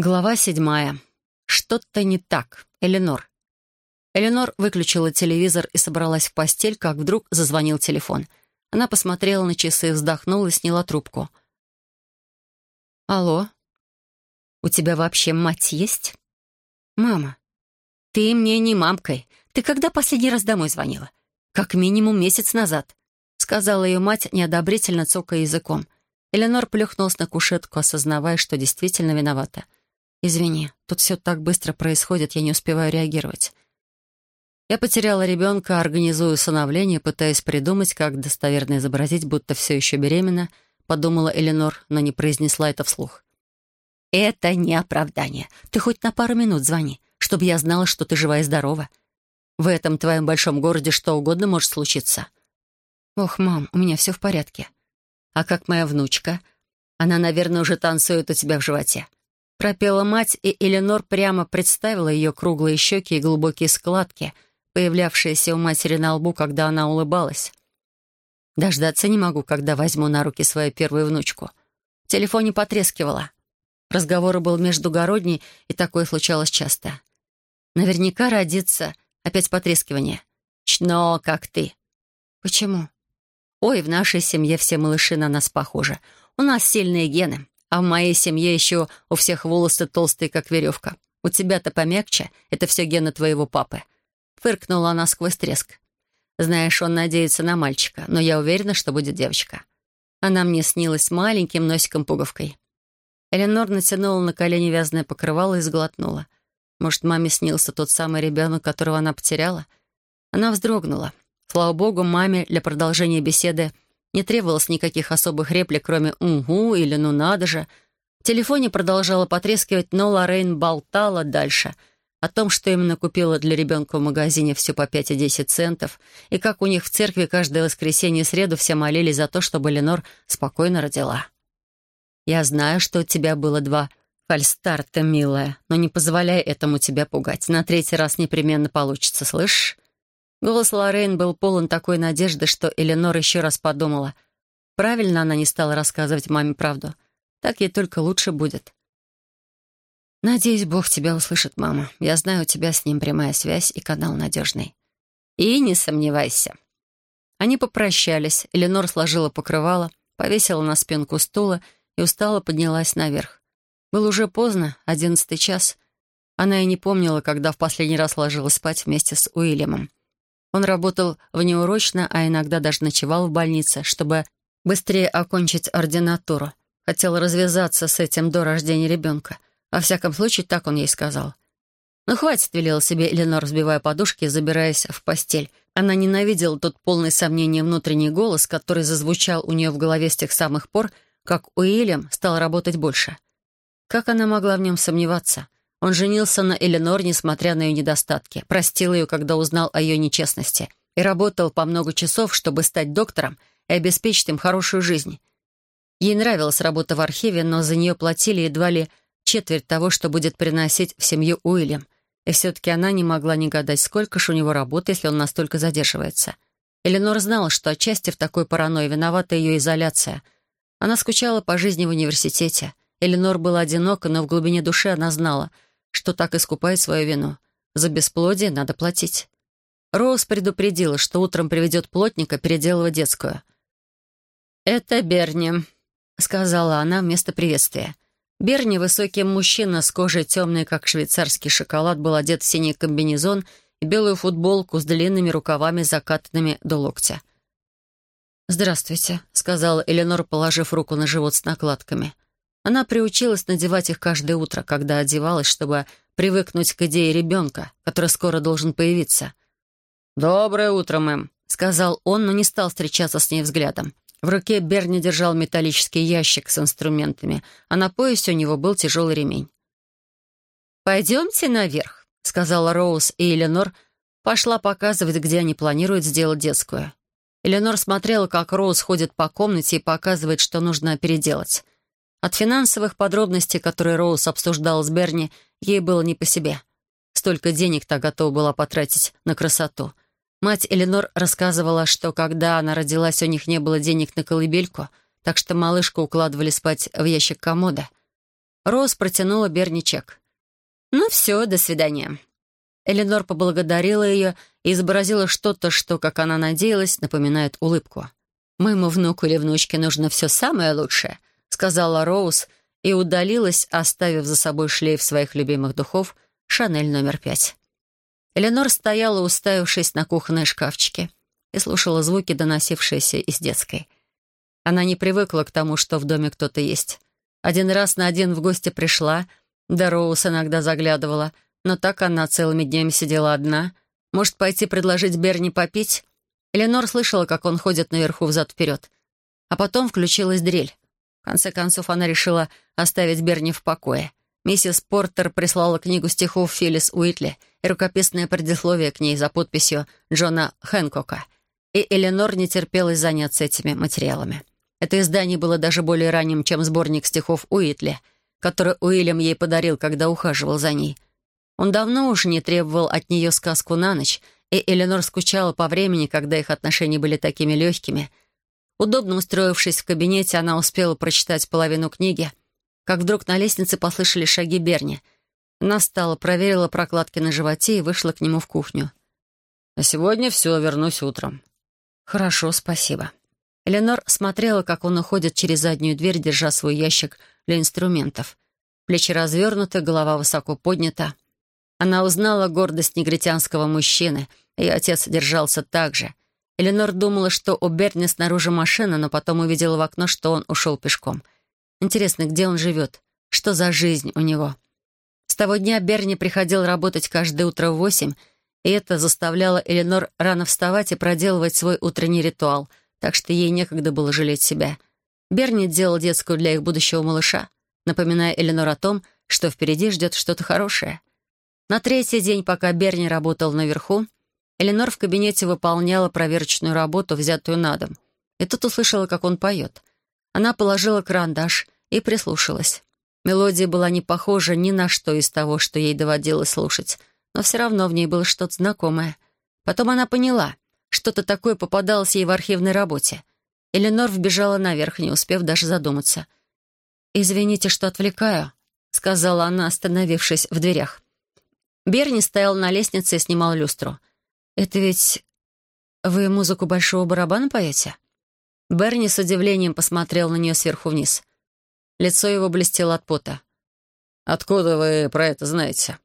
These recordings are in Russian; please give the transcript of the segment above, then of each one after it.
Глава седьмая. Что-то не так. Эленор. Эленор выключила телевизор и собралась в постель, как вдруг зазвонил телефон. Она посмотрела на часы, вздохнула и сняла трубку. «Алло? У тебя вообще мать есть?» «Мама, ты мне не мамкой. Ты когда последний раз домой звонила?» «Как минимум месяц назад», — сказала ее мать, неодобрительно цокая языком. Эленор плюхнулась на кушетку, осознавая, что действительно виновата. «Извини, тут все так быстро происходит, я не успеваю реагировать». Я потеряла ребенка, организую усыновление, пытаясь придумать, как достоверно изобразить, будто все еще беременна, подумала Эленор, но не произнесла это вслух. «Это не оправдание. Ты хоть на пару минут звони, чтобы я знала, что ты жива и здорова. В этом твоем большом городе что угодно может случиться». «Ох, мам, у меня все в порядке». «А как моя внучка? Она, наверное, уже танцует у тебя в животе». Пропела мать, и Эленор прямо представила ее круглые щеки и глубокие складки — появлявшаяся у матери на лбу, когда она улыбалась. Дождаться не могу, когда возьму на руки свою первую внучку. В телефоне потрескивало. Разговор был междугородний, и такое случалось часто. Наверняка родится опять потрескивание. Чно, как ты. Почему? Ой, в нашей семье все малыши на нас похожи. У нас сильные гены, а в моей семье еще у всех волосы толстые, как веревка. У тебя-то помягче, это все гены твоего папы. Фыркнула она сквозь треск. «Знаешь, он надеется на мальчика, но я уверена, что будет девочка». Она мне снилась маленьким носиком-пуговкой. Эленор натянула на колени вязаное покрывало и сглотнула. Может, маме снился тот самый ребенок, которого она потеряла? Она вздрогнула. Слава богу, маме для продолжения беседы не требовалось никаких особых реплик, кроме «угу» или «ну надо же». В телефоне продолжала потрескивать, но Лоррейн болтала дальше — о том, что именно купила для ребенка в магазине все по 5 и 10 центов, и как у них в церкви каждое воскресенье и среду все молились за то, чтобы Ленор спокойно родила. «Я знаю, что у тебя было два фальстарта, милая, но не позволяй этому тебя пугать. На третий раз непременно получится, слышишь?» Голос Лоррейн был полон такой надежды, что Эленор еще раз подумала. Правильно она не стала рассказывать маме правду. Так ей только лучше будет. «Надеюсь, Бог тебя услышит, мама. Я знаю, у тебя с ним прямая связь и канал надежный». «И не сомневайся». Они попрощались. Эленор сложила покрывало, повесила на спинку стула и устало поднялась наверх. Было уже поздно, одиннадцатый час. Она и не помнила, когда в последний раз ложилась спать вместе с Уильямом. Он работал внеурочно, а иногда даже ночевал в больнице, чтобы быстрее окончить ординатуру. Хотел развязаться с этим до рождения ребенка — во всяком случае, так он ей сказал. «Ну, хватит», — велела себе Эленор, разбивая подушки и забираясь в постель. Она ненавидела тот полный сомнения внутренний голос, который зазвучал у нее в голове с тех самых пор, как Уильям стал работать больше. Как она могла в нем сомневаться? Он женился на Эленор, несмотря на ее недостатки, простил ее, когда узнал о ее нечестности, и работал по много часов, чтобы стать доктором и обеспечить им хорошую жизнь. Ей нравилась работа в архиве, но за нее платили едва ли четверть того, что будет приносить в семью Уильям. И все-таки она не могла не гадать, сколько ж у него работы, если он настолько задерживается. Эленор знала, что отчасти в такой паранойи виновата ее изоляция. Она скучала по жизни в университете. Эленор была одинока, но в глубине души она знала, что так искупает свою вину. За бесплодие надо платить. Роуз предупредила, что утром приведет плотника переделывать детскую. «Это Берни», — сказала она вместо приветствия. Берни, высокий мужчина с кожей темной, как швейцарский шоколад, был одет в синий комбинезон и белую футболку с длинными рукавами, закатанными до локтя. «Здравствуйте», — сказала Эленор, положив руку на живот с накладками. Она приучилась надевать их каждое утро, когда одевалась, чтобы привыкнуть к идее ребенка, который скоро должен появиться. «Доброе утро, мэм», — сказал он, но не стал встречаться с ней взглядом. В руке Берни держал металлический ящик с инструментами, а на поясе у него был тяжелый ремень. «Пойдемте наверх», — сказала Роуз, и Эленор пошла показывать, где они планируют сделать детскую. Эленор смотрела, как Роуз ходит по комнате и показывает, что нужно переделать. От финансовых подробностей, которые Роуз обсуждала с Берни, ей было не по себе. Столько денег та готова была потратить на красоту — Мать Эленор рассказывала, что когда она родилась, у них не было денег на колыбельку, так что малышку укладывали спать в ящик комода. Роуз протянула Берни чек. «Ну все, до свидания». Эленор поблагодарила ее и изобразила что-то, что, как она надеялась, напоминает улыбку. «Моему внуку или внучке нужно все самое лучшее», — сказала Роуз и удалилась, оставив за собой шлейф своих любимых духов «Шанель номер пять». Эленор стояла, уставившись на кухонные шкафчики, и слушала звуки, доносившиеся из детской. Она не привыкла к тому, что в доме кто-то есть. Один раз на один в гости пришла, да Роуз иногда заглядывала, но так она целыми днями сидела одна. Может, пойти предложить Берни попить? Эленор слышала, как он ходит наверху взад-вперед. А потом включилась дрель. Конце концов, она решила оставить Берни в покое. Миссис Портер прислала книгу стихов Филлис Уитли и рукописное предисловие к ней за подписью Джона Хэнкока. И Эленор не терпелась заняться этими материалами. Это издание было даже более ранним, чем сборник стихов Уитли, который Уильям ей подарил, когда ухаживал за ней. Он давно уже не требовал от нее сказку на ночь — и Эленор скучала по времени, когда их отношения были такими легкими. Удобно устроившись в кабинете, она успела прочитать половину книги, как вдруг на лестнице послышали шаги Берни. Она встала, проверила прокладки на животе и вышла к нему в кухню. «А сегодня все, вернусь утром». «Хорошо, спасибо». Эленор смотрела, как он уходит через заднюю дверь, держа свой ящик для инструментов. Плечи развернуты, голова высоко поднята. Она узнала гордость негритянского мужчины. Ее отец держался так же. Эленор думала, что у Берни снаружи машина, но потом увидела в окно, что он ушел пешком. Интересно, где он живет? Что за жизнь у него? С того дня Берни приходил работать каждое утро в восемь, и это заставляло Эленор рано вставать и проделывать свой утренний ритуал, так что ей некогда было жалеть себя. Берни делал детскую для их будущего малыша, напоминая Эленор о том, что впереди ждет что-то хорошее. На третий день, пока Берни работал наверху, Эленор в кабинете выполняла проверочную работу, взятую на дом. И тут услышала, как он поет. Она положила карандаш и прислушалась. Мелодия была не похожа ни на что из того, что ей доводилось слушать, но все равно в ней было что-то знакомое. Потом она поняла, что-то такое попадалось ей в архивной работе. Эленор вбежала наверх, не успев даже задуматься. «Извините, что отвлекаю», — сказала она, остановившись в дверях. Берни стоял на лестнице и снимал люстру. «Это ведь вы музыку большого барабана поете?» Берни с удивлением посмотрел на нее сверху вниз. Лицо его блестело от пота. «Откуда вы про это знаете?»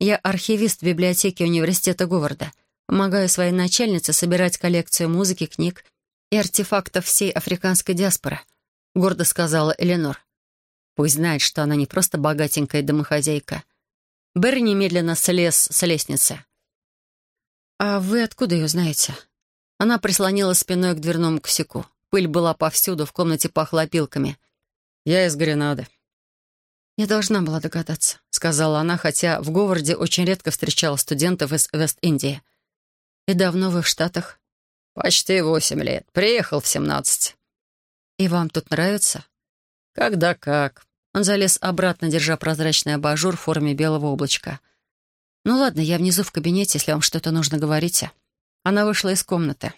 «Я архивист в библиотеке университета Говарда. Помогаю своей начальнице собирать коллекцию музыки, книг и артефактов всей африканской диаспоры», — гордо сказала Эленор. «Пусть знает, что она не просто богатенькая домохозяйка, Берри немедленно слез с лестницы. «А вы откуда ее знаете?» Она прислонила спиной к дверному косяку. Пыль была повсюду, в комнате пахло опилками. «Я из Гренады». «Я должна была догадаться», — сказала она, хотя в Говарде очень редко встречала студентов из Вест-Индии. «И давно вы в Штатах?» «Почти восемь лет. Приехал в семнадцать». «И вам тут нравится?» «Когда как. Он залез обратно, держа прозрачный абажур в форме белого облачка. «Ну ладно, я внизу в кабинете, если вам что-то нужно, говорите». Она вышла из комнаты.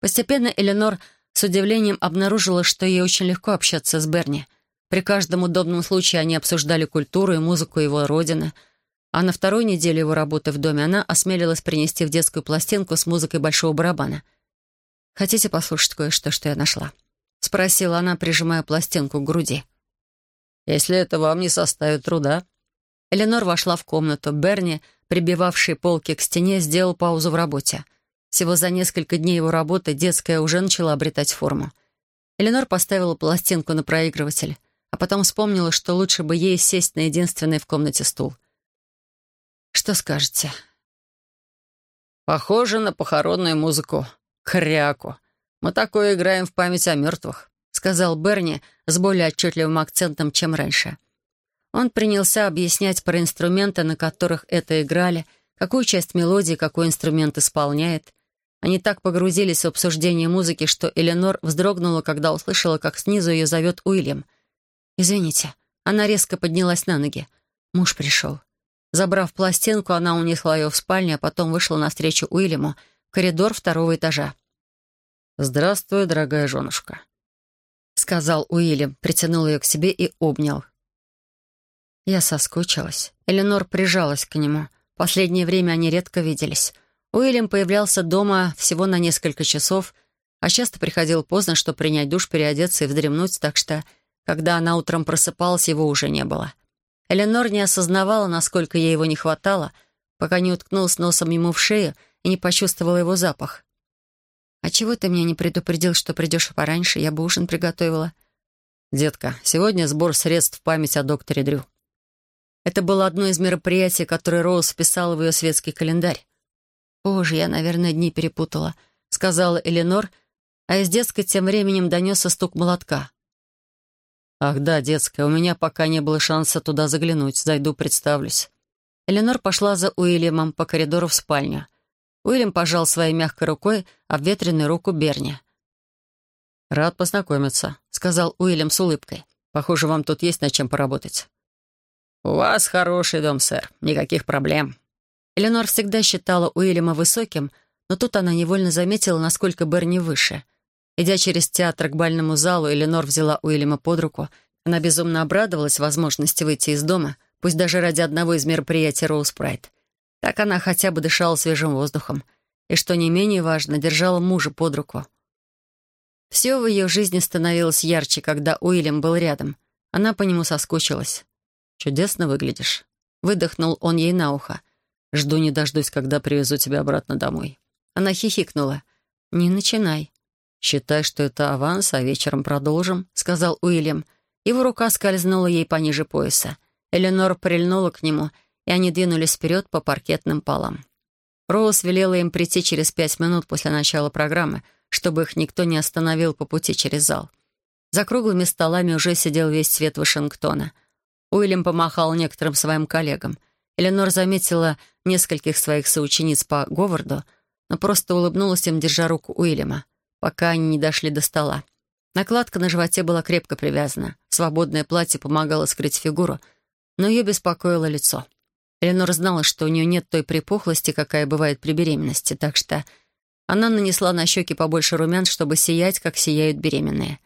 Постепенно Эленор с удивлением обнаружила, что ей очень легко общаться с Берни. При каждом удобном случае они обсуждали культуру и музыку его родины. А на второй неделе его работы в доме она осмелилась принести в детскую пластинку с музыкой большого барабана. «Хотите послушать кое-что, что я нашла?» — спросила она, прижимая пластинку к груди если это вам не составит труда». Эленор вошла в комнату. Берни, прибивавший полки к стене, сделал паузу в работе. Всего за несколько дней его работы детская уже начала обретать форму. Эленор поставила пластинку на проигрыватель, а потом вспомнила, что лучше бы ей сесть на единственный в комнате стул. «Что скажете?» «Похоже на похоронную музыку. Кряку. Мы такое играем в память о мертвых сказал Берни с более отчетливым акцентом, чем раньше. Он принялся объяснять про инструменты, на которых это играли, какую часть мелодии какой инструмент исполняет. Они так погрузились в обсуждение музыки, что Эленор вздрогнула, когда услышала, как снизу ее зовет Уильям. «Извините». Она резко поднялась на ноги. Муж пришел. Забрав пластинку, она унесла ее в спальню, а потом вышла навстречу Уильяму в коридор второго этажа. «Здравствуй, дорогая женушка», — сказал Уильям, притянул ее к себе и обнял. Я соскучилась. Эленор прижалась к нему. Последнее время они редко виделись. Уильям появлялся дома всего на несколько часов, а часто приходил поздно, чтобы принять душ, переодеться и вздремнуть, так что, когда она утром просыпалась, его уже не было. Эленор не осознавала, насколько ей его не хватало, пока не уткнулась носом ему в шею и не почувствовала его запах. «А чего ты меня не предупредил, что придешь пораньше? Я бы ужин приготовила». «Детка, сегодня сбор средств в память о докторе Дрю». Это было одно из мероприятий, которое Роуз вписала в ее светский календарь. «Боже, я, наверное, дни перепутала», — сказала Эленор, а из детской тем временем донесся стук молотка. «Ах да, детская, у меня пока не было шанса туда заглянуть. Зайду, представлюсь». Эленор пошла за Уильямом по коридору в спальню. Уильям пожал своей мягкой рукой обветренную руку Берни. «Рад познакомиться», — сказал Уильям с улыбкой. «Похоже, вам тут есть над чем поработать». «У вас хороший дом, сэр. Никаких проблем». Эленор всегда считала Уильяма высоким, но тут она невольно заметила, насколько Берни выше. Идя через театр к бальному залу, Эленор взяла Уильяма под руку. Она безумно обрадовалась возможности выйти из дома, пусть даже ради одного из мероприятий Роуз Прайд. Так она хотя бы дышала свежим воздухом. И, что не менее важно, держала мужа под руку. Все в ее жизни становилось ярче, когда Уильям был рядом. Она по нему соскучилась. «Чудесно выглядишь», — выдохнул он ей на ухо. «Жду не дождусь, когда привезу тебя обратно домой». Она хихикнула. «Не начинай». «Считай, что это аванс, а вечером продолжим», — сказал Уильям. Его рука скользнула ей пониже пояса. Эленор прильнула к нему, и они двинулись вперед по паркетным полам. Роуз велела им прийти через пять минут после начала программы, чтобы их никто не остановил по пути через зал. За круглыми столами уже сидел весь цвет Вашингтона — Уильям помахал некоторым своим коллегам. Эленор заметила нескольких своих соучениц по Говарду, но просто улыбнулась им, держа руку Уильяма, пока они не дошли до стола. Накладка на животе была крепко привязана. Свободное платье помогало скрыть фигуру, но ее беспокоило лицо. Эленор знала, что у нее нет той припухлости, какая бывает при беременности, так что она нанесла на щеки побольше румян, чтобы сиять, как сияют беременные.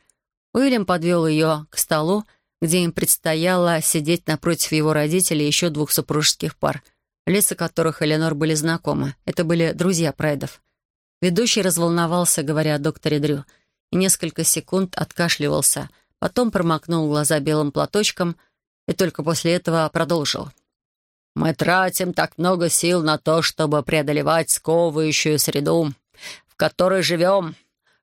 Уильям подвел ее к столу, где им предстояло сидеть напротив его родителей еще двух супружеских пар, лица которых Эленор были знакомы. Это были друзья Прайдов. Ведущий разволновался, говоря о докторе Дрю, и несколько секунд откашливался, потом промокнул глаза белым платочком и только после этого продолжил. «Мы тратим так много сил на то, чтобы преодолевать сковывающую среду, в которой живем,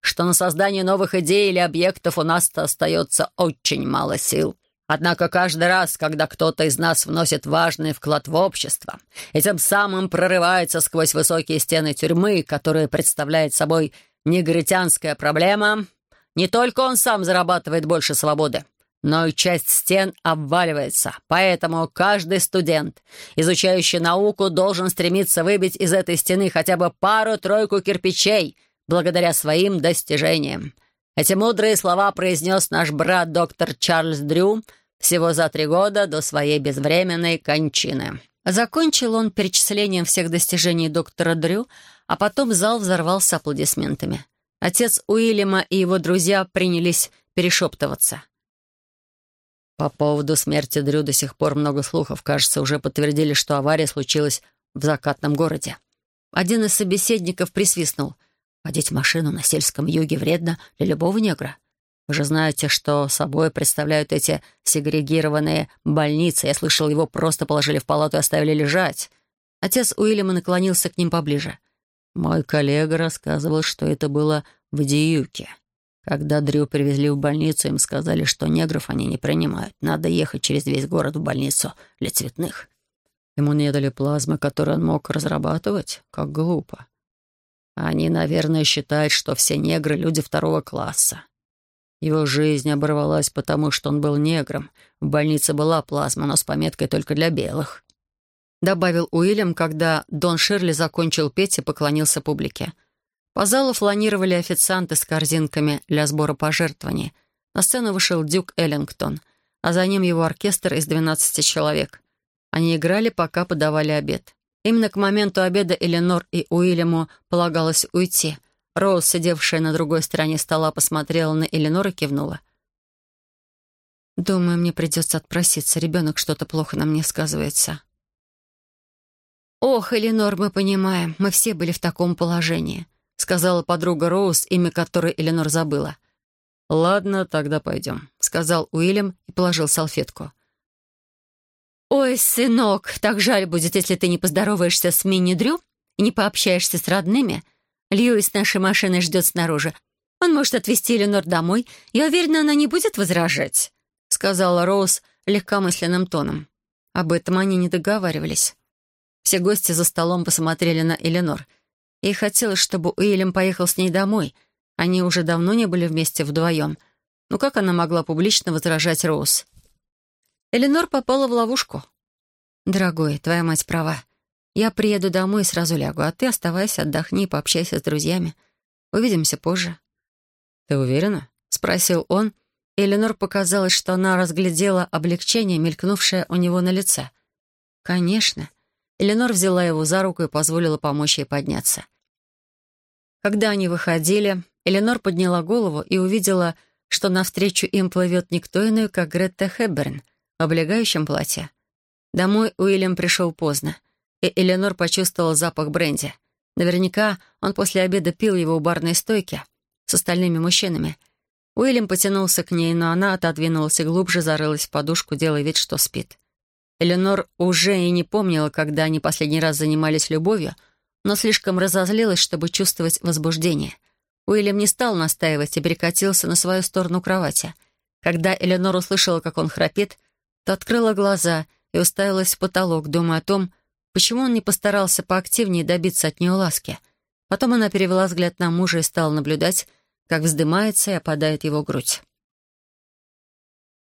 что на создание новых идей или объектов у нас остается очень мало сил. Однако каждый раз, когда кто-то из нас вносит важный вклад в общество и тем самым прорывается сквозь высокие стены тюрьмы, которая представляет собой негритянская проблема, не только он сам зарабатывает больше свободы, но и часть стен обваливается. Поэтому каждый студент, изучающий науку, должен стремиться выбить из этой стены хотя бы пару-тройку кирпичей — благодаря своим достижениям. Эти мудрые слова произнес наш брат доктор Чарльз Дрю всего за три года до своей безвременной кончины. Закончил он перечислением всех достижений доктора Дрю, а потом зал взорвался аплодисментами. Отец Уильяма и его друзья принялись перешептываться. По поводу смерти Дрю до сих пор много слухов. Кажется, уже подтвердили, что авария случилась в закатном городе. Один из собеседников присвистнул. Водить машину на сельском юге вредно для любого негра. Вы же знаете, что собой представляют эти сегрегированные больницы. Я слышал, его просто положили в палату и оставили лежать. Отец Уильяма наклонился к ним поближе. Мой коллега рассказывал, что это было в Диюке. Когда Дрю привезли в больницу, им сказали, что негров они не принимают. Надо ехать через весь город в больницу для цветных. Ему не дали плазмы, которую он мог разрабатывать? Как глупо. Они, наверное, считают, что все негры — люди второго класса. Его жизнь оборвалась потому, что он был негром. В больнице была плазма, но с пометкой только для белых. Добавил Уильям, когда Дон Ширли закончил петь и поклонился публике. По залу фланировали официанты с корзинками для сбора пожертвований. На сцену вышел Дюк Эллингтон, а за ним его оркестр из 12 человек. Они играли, пока подавали обед. Именно к моменту обеда Эленор и Уильяму полагалось уйти. Роуз, сидевшая на другой стороне стола, посмотрела на Эленор и кивнула. Думаю, мне придется отпроситься. Ребенок что-то плохо на мне сказывается. «Ох, Эленор, мы понимаем, мы все были в таком положении», сказала подруга Роуз, имя которой Эленор забыла. «Ладно, тогда пойдем», — сказал Уильям и положил салфетку. «Ой, сынок, так жаль будет, если ты не поздороваешься с Мини-Дрю и не пообщаешься с родными. Льюис нашей машины ждет снаружи. Он может отвезти Эленор домой. Я уверена, она не будет возражать», — сказала Роуз легкомысленным тоном. Об этом они не договаривались. Все гости за столом посмотрели на Эленор. Ей хотелось, чтобы Уильям поехал с ней домой — они уже давно не были вместе вдвоем. Но как она могла публично возражать Роуз? Эленор попала в ловушку. «Дорогой, твоя мать права. Я приеду домой и сразу лягу, а ты оставайся, отдохни, пообщайся с друзьями. Увидимся позже». «Ты уверена?» — спросил он. Эленор показалось, что она разглядела облегчение, мелькнувшее у него на лице. «Конечно». Эленор взяла его за руку и позволила помочь ей подняться. Когда они выходили, Эленор подняла голову и увидела, что навстречу им плывет никто иной, как Гретта Хэбберн облегающем платье. Домой Уильям пришел поздно, и Эленор почувствовала запах бренди. Наверняка он после обеда пил его у барной стойки с остальными мужчинами. Уильям потянулся к ней, но она отодвинулась и глубже зарылась в подушку, делая вид, что спит. Эленор уже и не помнила, когда они последний раз занимались любовью, но слишком разозлилась, чтобы чувствовать возбуждение. Уильям не стал настаивать и перекатился на свою сторону кровати. Когда Эленор услышала, как он храпит, то открыла глаза и уставилась в потолок, думая о том, почему он не постарался поактивнее добиться от нее ласки. Потом она перевела взгляд на мужа и стала наблюдать, как вздымается и опадает его грудь.